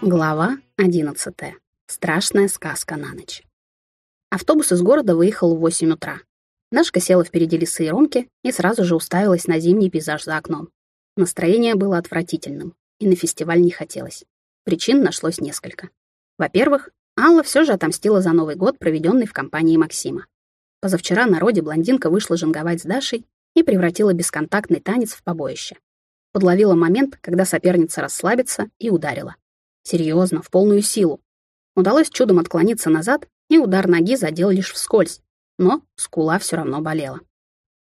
Глава 11. Страшная сказка на ночь. Автобус из города выехал в 8 утра. Дашка села впереди лисы и Ромки и сразу же уставилась на зимний пейзаж за окном. Настроение было отвратительным, и на фестиваль не хотелось. Причин нашлось несколько. Во-первых, Алла все же отомстила за Новый год, проведенный в компании Максима. Позавчера на роде блондинка вышла жанговать с Дашей и превратила бесконтактный танец в побоище. Подловила момент, когда соперница расслабится, и ударила. Серьезно, в полную силу. Удалось чудом отклониться назад, и удар ноги задел лишь вскользь, но скула все равно болела.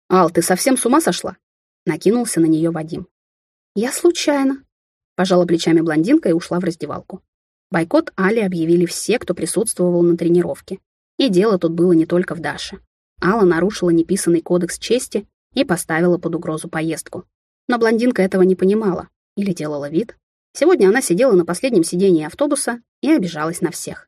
«Ал, ты совсем с ума сошла?» Накинулся на нее Вадим. «Я случайно», — пожала плечами блондинка и ушла в раздевалку. Бойкот Али объявили все, кто присутствовал на тренировке. И дело тут было не только в Даше. Алла нарушила неписанный кодекс чести и поставила под угрозу поездку. Но блондинка этого не понимала или делала вид. Сегодня она сидела на последнем сидении автобуса и обижалась на всех.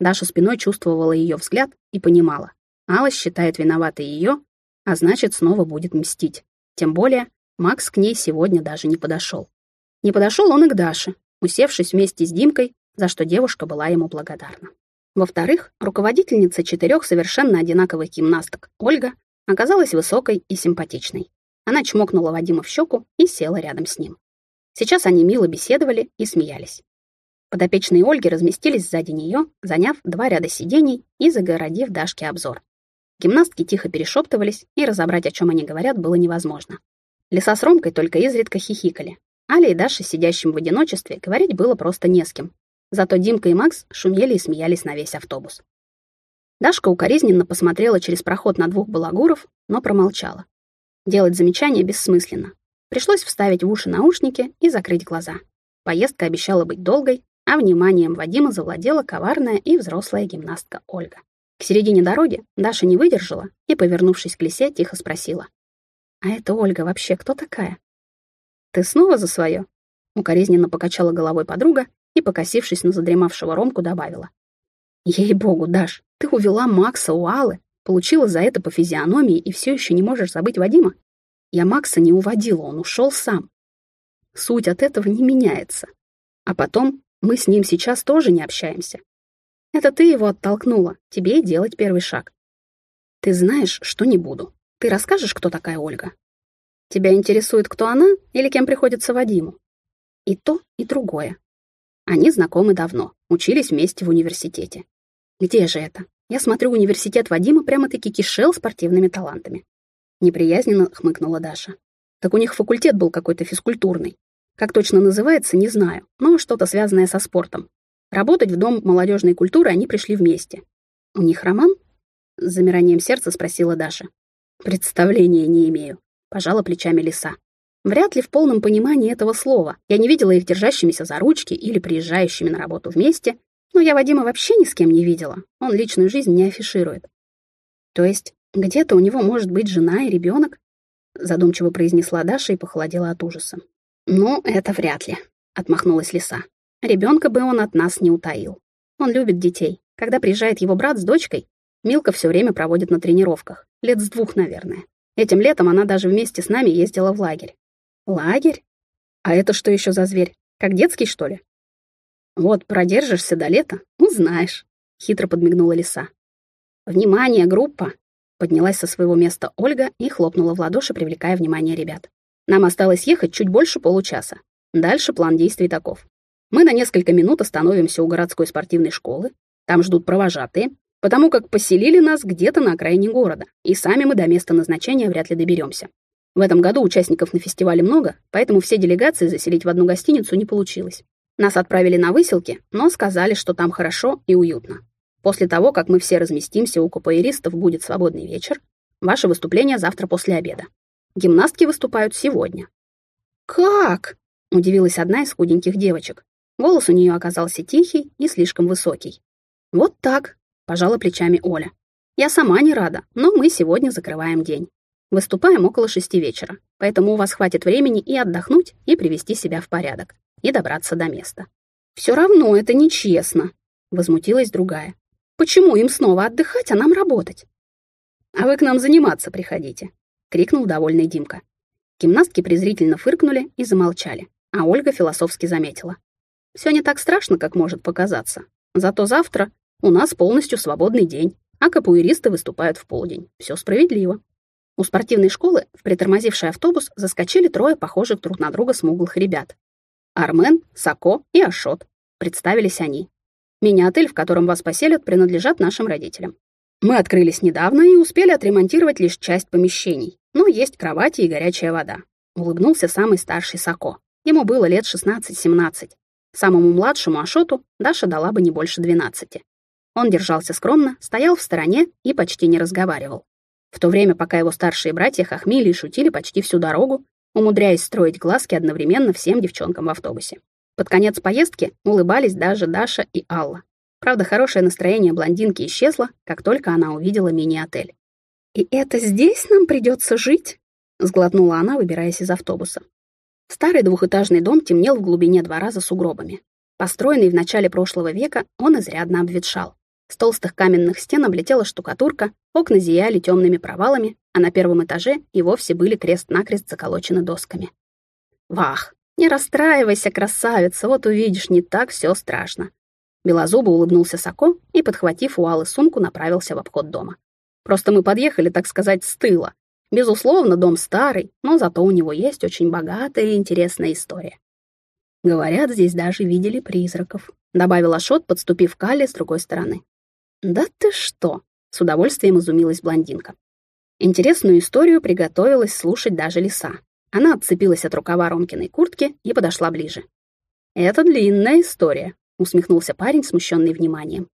Даша спиной чувствовала ее взгляд и понимала. Алла считает виноватой ее, а значит, снова будет мстить. Тем более, Макс к ней сегодня даже не подошел. Не подошел он и к Даше, усевшись вместе с Димкой, за что девушка была ему благодарна. Во-вторых, руководительница четырех совершенно одинаковых гимнасток, Ольга, оказалась высокой и симпатичной. Она чмокнула Вадима в щеку и села рядом с ним. Сейчас они мило беседовали и смеялись. Подопечные Ольги разместились сзади нее, заняв два ряда сидений и загородив Дашке обзор. Гимнастки тихо перешептывались, и разобрать, о чем они говорят, было невозможно. Лиса с Ромкой только изредка хихикали. Али и Даша, сидящим в одиночестве, говорить было просто не с кем. Зато Димка и Макс шумели и смеялись на весь автобус. Дашка укоризненно посмотрела через проход на двух балагуров, но промолчала. Делать замечания бессмысленно. Пришлось вставить в уши наушники и закрыть глаза. Поездка обещала быть долгой, а вниманием Вадима завладела коварная и взрослая гимнастка Ольга. К середине дороги Даша не выдержала и, повернувшись к лисе, тихо спросила. «А это Ольга вообще кто такая?» «Ты снова за свое?» Укоризненно покачала головой подруга и, покосившись на задремавшего Ромку, добавила. «Ей-богу, Даш, ты увела Макса у Аллы, получила за это по физиономии и все еще не можешь забыть Вадима? Я Макса не уводила, он ушел сам. Суть от этого не меняется. А потом мы с ним сейчас тоже не общаемся. Это ты его оттолкнула, тебе и делать первый шаг. Ты знаешь, что не буду. Ты расскажешь, кто такая Ольга? Тебя интересует, кто она или кем приходится Вадиму? И то, и другое. Они знакомы давно, учились вместе в университете. Где же это? Я смотрю, университет Вадима прямо-таки кишел спортивными талантами. Неприязненно хмыкнула Даша. Так у них факультет был какой-то физкультурный. Как точно называется, не знаю, но что-то связанное со спортом. Работать в Дом молодежной культуры они пришли вместе. У них роман? С замиранием сердца спросила Даша. Представления не имею. Пожала плечами лиса. Вряд ли в полном понимании этого слова. Я не видела их держащимися за ручки или приезжающими на работу вместе, но я Вадима вообще ни с кем не видела. Он личную жизнь не афиширует. То есть где-то у него может быть жена и ребенок? Задумчиво произнесла Даша и похолодела от ужаса. Ну, это вряд ли, отмахнулась лиса. Ребенка бы он от нас не утаил. Он любит детей. Когда приезжает его брат с дочкой, Милка все время проводит на тренировках. Лет с двух, наверное. Этим летом она даже вместе с нами ездила в лагерь. Лагерь? А это что еще за зверь? Как детский, что ли? Вот продержишься до лета, узнаешь. Хитро подмигнула лиса. Внимание, группа! Поднялась со своего места Ольга и хлопнула в ладоши, привлекая внимание ребят. Нам осталось ехать чуть больше получаса. Дальше план действий таков. Мы на несколько минут остановимся у городской спортивной школы. Там ждут провожатые, потому как поселили нас где-то на окраине города, и сами мы до места назначения вряд ли доберемся. В этом году участников на фестивале много, поэтому все делегации заселить в одну гостиницу не получилось. Нас отправили на выселки, но сказали, что там хорошо и уютно. После того, как мы все разместимся у капоэристов, будет свободный вечер. Ваше выступление завтра после обеда. Гимнастки выступают сегодня». «Как?» — удивилась одна из худеньких девочек. Голос у нее оказался тихий и слишком высокий. «Вот так», — пожала плечами Оля. «Я сама не рада, но мы сегодня закрываем день. Выступаем около шести вечера, поэтому у вас хватит времени и отдохнуть, и привести себя в порядок, и добраться до места». «Все равно это нечестно», — возмутилась другая. Почему им снова отдыхать, а нам работать? А вы к нам заниматься приходите, крикнул довольный Димка. Гимнастки презрительно фыркнули и замолчали, а Ольга философски заметила. Все не так страшно, как может показаться. Зато завтра у нас полностью свободный день, а капуэристы выступают в полдень. Все справедливо. У спортивной школы в притормозивший автобус заскочили трое похожих друг на друга смуглых ребят. Армен, Сако и Ашот. Представились они. Мини-отель, в котором вас поселят, принадлежат нашим родителям. Мы открылись недавно и успели отремонтировать лишь часть помещений. Но есть кровати и горячая вода. Улыбнулся самый старший Сако. Ему было лет 16-17. Самому младшему Ашоту Даша дала бы не больше 12. Он держался скромно, стоял в стороне и почти не разговаривал. В то время, пока его старшие братья хохмели и шутили почти всю дорогу, умудряясь строить глазки одновременно всем девчонкам в автобусе. Под конец поездки улыбались даже Даша и Алла. Правда, хорошее настроение блондинки исчезло, как только она увидела мини-отель. «И это здесь нам придется жить?» — сглотнула она, выбираясь из автобуса. Старый двухэтажный дом темнел в глубине двора за сугробами. Построенный в начале прошлого века, он изрядно обветшал. С толстых каменных стен облетела штукатурка, окна зияли темными провалами, а на первом этаже и вовсе были крест-накрест заколочены досками. «Вах, не расстраивайся, красавица, вот увидишь, не так все страшно». Белозубо улыбнулся Сако и, подхватив у Аллы сумку, направился в обход дома. «Просто мы подъехали, так сказать, с тыла. Безусловно, дом старый, но зато у него есть очень богатая и интересная история. Говорят, здесь даже видели призраков», — добавил Ашот, подступив к Алле с другой стороны. «Да ты что!» — с удовольствием изумилась блондинка. Интересную историю приготовилась слушать даже лиса. Она отцепилась от рукава Ромкиной куртки и подошла ближе. «Это длинная история», — усмехнулся парень, смущенный вниманием.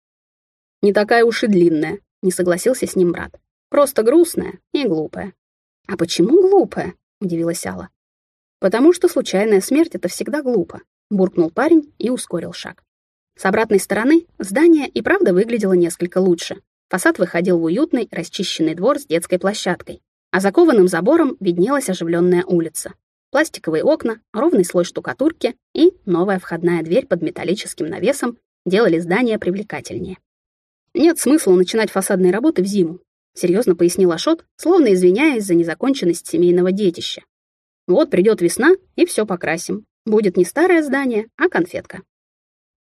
«Не такая уж и длинная», — не согласился с ним брат. «Просто грустная и глупая». «А почему глупая?» — удивилась Алла. «Потому что случайная смерть — это всегда глупо», — буркнул парень и ускорил шаг. С обратной стороны здание и правда выглядело несколько лучше. Фасад выходил в уютный, расчищенный двор с детской площадкой, а за кованым забором виднелась оживленная улица. Пластиковые окна, ровный слой штукатурки и новая входная дверь под металлическим навесом делали здание привлекательнее. «Нет смысла начинать фасадные работы в зиму», — серьезно пояснил Ашот, словно извиняясь за незаконченность семейного детища. «Вот придет весна, и все покрасим. Будет не старое здание, а конфетка».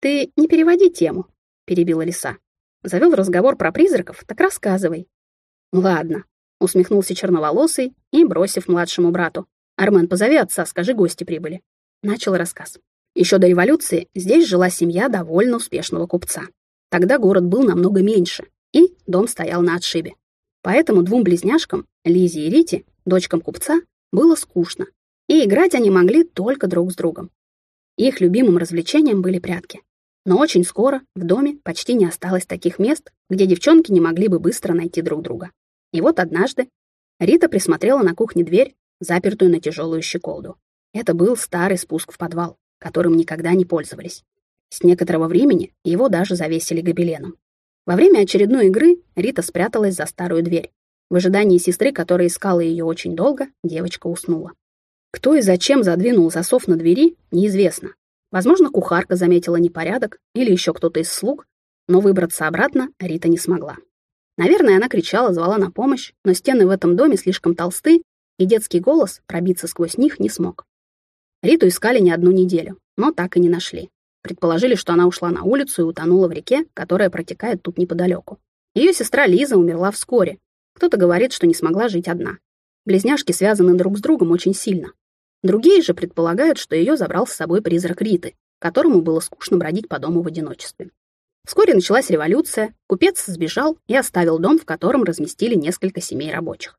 «Ты не переводи тему», — перебила лиса. Завел разговор про призраков, так рассказывай. «Ладно», — усмехнулся черноволосый и, бросив младшему брату. «Армен, позови отца, скажи, гости прибыли». Начал рассказ. Еще до революции здесь жила семья довольно успешного купца. Тогда город был намного меньше, и дом стоял на отшибе. Поэтому двум близняшкам, Лизе и Рите, дочкам купца, было скучно, и играть они могли только друг с другом. Их любимым развлечением были прятки. Но очень скоро в доме почти не осталось таких мест, где девчонки не могли бы быстро найти друг друга. И вот однажды Рита присмотрела на кухне дверь, запертую на тяжелую щеколду. Это был старый спуск в подвал, которым никогда не пользовались. С некоторого времени его даже завесили гобеленом. Во время очередной игры Рита спряталась за старую дверь. В ожидании сестры, которая искала ее очень долго, девочка уснула. Кто и зачем задвинул засов на двери, неизвестно. Возможно, кухарка заметила непорядок или еще кто-то из слуг, но выбраться обратно Рита не смогла. Наверное, она кричала, звала на помощь, но стены в этом доме слишком толсты, и детский голос пробиться сквозь них не смог. Риту искали не одну неделю, но так и не нашли. Предположили, что она ушла на улицу и утонула в реке, которая протекает тут неподалеку. Ее сестра Лиза умерла вскоре. Кто-то говорит, что не смогла жить одна. Близняшки связаны друг с другом очень сильно. Другие же предполагают, что ее забрал с собой призрак Риты, которому было скучно бродить по дому в одиночестве. Вскоре началась революция, купец сбежал и оставил дом, в котором разместили несколько семей рабочих.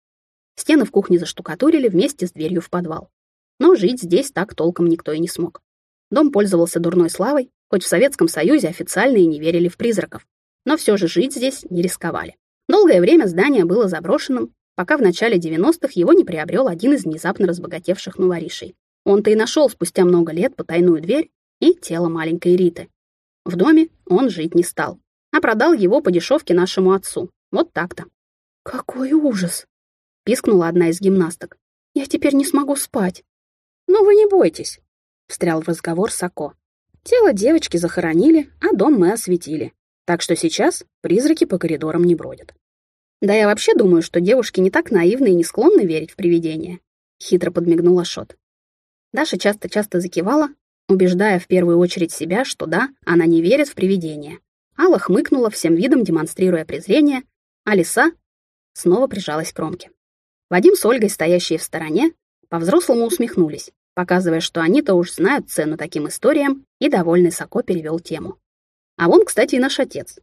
Стены в кухне заштукатурили вместе с дверью в подвал. Но жить здесь так толком никто и не смог. Дом пользовался дурной славой, хоть в Советском Союзе официально и не верили в призраков. Но все же жить здесь не рисковали. Долгое время здание было заброшенным, пока в начале 90-х его не приобрел один из внезапно разбогатевших новоришей. Он-то и нашел спустя много лет потайную дверь и тело маленькой Риты. В доме он жить не стал, а продал его по дешевке нашему отцу. Вот так-то. «Какой ужас!» — пискнула одна из гимнасток. «Я теперь не смогу спать». «Ну вы не бойтесь», — встрял в разговор Сако. «Тело девочки захоронили, а дом мы осветили. Так что сейчас призраки по коридорам не бродят». Да я вообще думаю, что девушки не так наивны и не склонны верить в привидения. хитро подмигнула Шот. Даша часто-часто закивала, убеждая в первую очередь себя, что да, она не верит в привидения. Алла хмыкнула всем видом, демонстрируя презрение, а лиса снова прижалась к кромке. Вадим с Ольгой, стоящие в стороне, по-взрослому усмехнулись, показывая, что они-то уж знают цену таким историям, и довольный Соко перевел тему. А вон, кстати, и наш отец.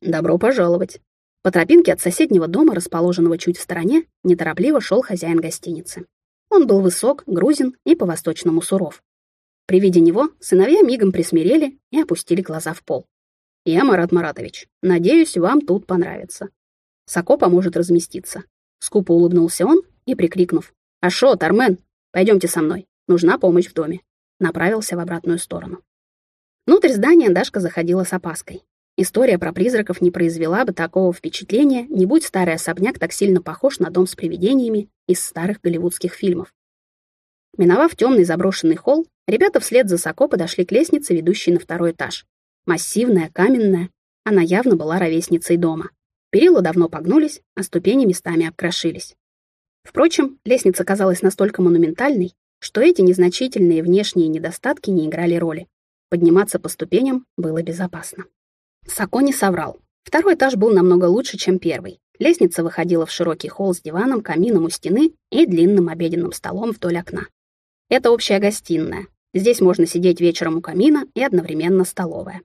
Добро пожаловать. По тропинке от соседнего дома, расположенного чуть в стороне, неторопливо шел хозяин гостиницы. Он был высок, грузин и по-восточному суров. При виде него сыновья мигом присмирели и опустили глаза в пол. «Я Марат Маратович. Надеюсь, вам тут понравится. Соко поможет разместиться». Скупо улыбнулся он и, прикрикнув «Ашо, Тармен, пойдемте со мной. Нужна помощь в доме», направился в обратную сторону. Внутрь здания Дашка заходила с опаской. История про призраков не произвела бы такого впечатления, не будь старый особняк так сильно похож на дом с привидениями из старых голливудских фильмов. Миновав темный заброшенный холл, ребята вслед за Соко подошли к лестнице, ведущей на второй этаж. Массивная, каменная, она явно была ровесницей дома. Перила давно погнулись, а ступени местами обкрошились. Впрочем, лестница казалась настолько монументальной, что эти незначительные внешние недостатки не играли роли. Подниматься по ступеням было безопасно. Сако не соврал. Второй этаж был намного лучше, чем первый. Лестница выходила в широкий холл с диваном, камином у стены и длинным обеденным столом вдоль окна. Это общая гостиная. Здесь можно сидеть вечером у камина и одновременно столовая.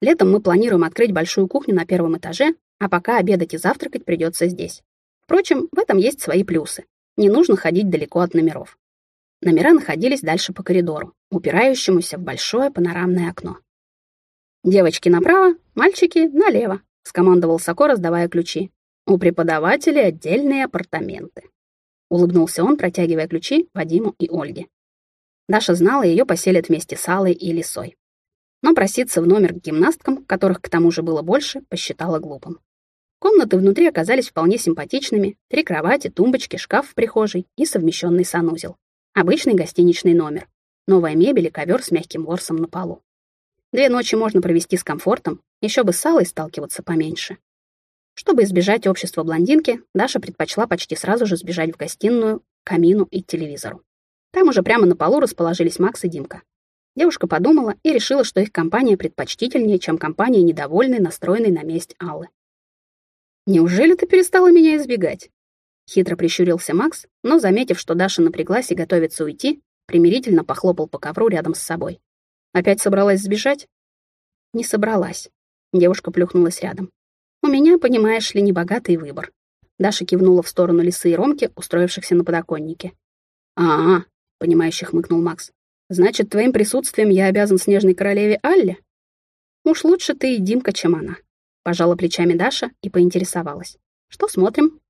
Летом мы планируем открыть большую кухню на первом этаже, а пока обедать и завтракать придется здесь. Впрочем, в этом есть свои плюсы. Не нужно ходить далеко от номеров. Номера находились дальше по коридору, упирающемуся в большое панорамное окно. «Девочки направо, мальчики налево», — скомандовал Соко, раздавая ключи. «У преподавателей отдельные апартаменты». Улыбнулся он, протягивая ключи Вадиму и Ольге. Даша знала, ее поселят вместе с Аллой и Лисой. Но проситься в номер к гимнасткам, которых к тому же было больше, посчитала глупым. Комнаты внутри оказались вполне симпатичными. Три кровати, тумбочки, шкаф в прихожей и совмещенный санузел. Обычный гостиничный номер. Новая мебель и ковер с мягким ворсом на полу. Две ночи можно провести с комфортом, еще бы с Аллой сталкиваться поменьше. Чтобы избежать общества блондинки, Даша предпочла почти сразу же сбежать в гостиную, камину и телевизору. Там уже прямо на полу расположились Макс и Димка. Девушка подумала и решила, что их компания предпочтительнее, чем компания недовольной, настроенной на месть Аллы. «Неужели ты перестала меня избегать?» Хитро прищурился Макс, но, заметив, что Даша напряглась и готовится уйти, примирительно похлопал по ковру рядом с собой. Опять собралась сбежать? Не собралась. Девушка плюхнулась рядом. У меня, понимаешь ли, небогатый выбор. Даша кивнула в сторону лисы и Ромки, устроившихся на подоконнике. «А, -а — понимающе хмыкнул Макс. «Значит, твоим присутствием я обязан снежной королеве Алле? Уж лучше ты и Димка, чем она». Пожала плечами Даша и поинтересовалась. «Что смотрим?»